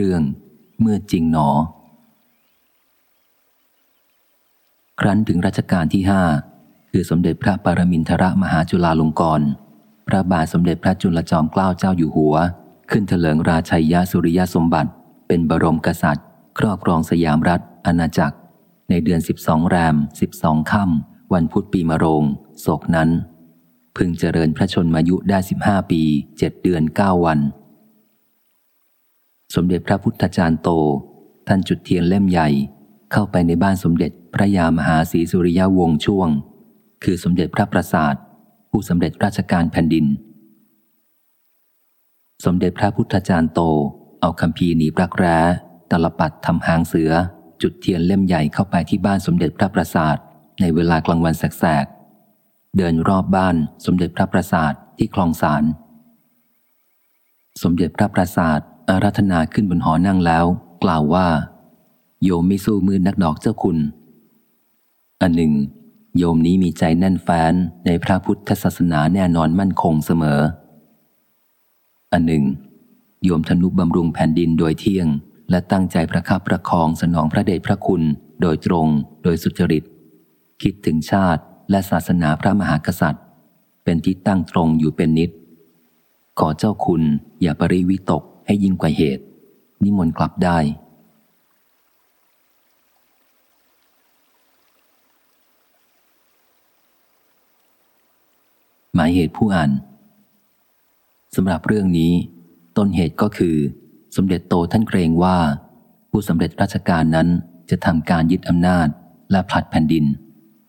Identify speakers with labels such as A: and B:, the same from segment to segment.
A: เรื่อง เมื่อจริงหนอ ครั้นถึงรัชกาลที่ห้าคือสมเด็จพระปรมินทรมหาจุฬาลงกรณ์พระบาทสมเด็จพระจุลจอมเกล้าเจ้าอยู่หัว ขึ้นเถลิงราชัยยสุริยสมบัติ เป็นบรมกษัตริย์ ครอบครองสยามรัฐ อาณาจักร ในเดือน 12 แรม 12 ค่ำวันพุธปีมะโรงโศกนั้น พึงเจริญพระชนมายุได้ 15 ปี 7 เดือน 9 วัน สมเด็จพระพุทธจารย์โต ท่านจุดเทียนเล่มใหญ่ เข้าไปในบ้านสมเด็จพระยามหาศรีสุริยวงศ์ช่วง คือสมเด็จพระประสาท ผู้สำเร็จราชการแผ่นดิน สมเด็จพระพุทธจารย์โต เอาคำพีหนีปรักแร้ตลปัดทำหางเสือ จุดเทียนเล่มใหญ่เข้าไปที่บ้านสมเด็จพระประสาท ในเวลากลางวันแสกเดินรอบบ้านสมเด็จพระประสาทที่คลองสาร สมเด็จพระประสาท อารัธนาขึ้นบนหอนั่งแล้ว กล่าวว่า โยมไม่สู้มือนักดอกเจ้าคุณ อันหนึ่ง โยมนี้มีใจแน่นแฟ้นในพระพุทธศาสนาแน่นอนมั่นคงเสมอ อันหนึ่ง โยมธนุบำรุงแผ่นดินโดยเที่ยง และตั้งใจประคับประคองสนองพระเดชพระคุณ โดยตรง โดยสุจริต คิดถึงชาติและศาสนาพระมหากษัตริย์ เป็นที่ตั้งตรงอยู่เป็นนิด ขอเจ้าคุณอย่าปริวิตก ให้ยิ่งกว่าเหตุ นิมนต์กลับได้ หมายเหตุผู้อ่านสำหรับเรื่องนี้ ต้นเหตุก็คือ สมเด็จโตท่านเกรงว่า ผู้สำเร็จราชการนั้นจะทำการยึดอำนาจและผลัดแผ่นดิน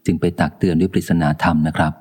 A: จึงไปตักเตือนด้วยปริศนาธรรมนะครับ